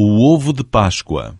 o ovo de Páscoa.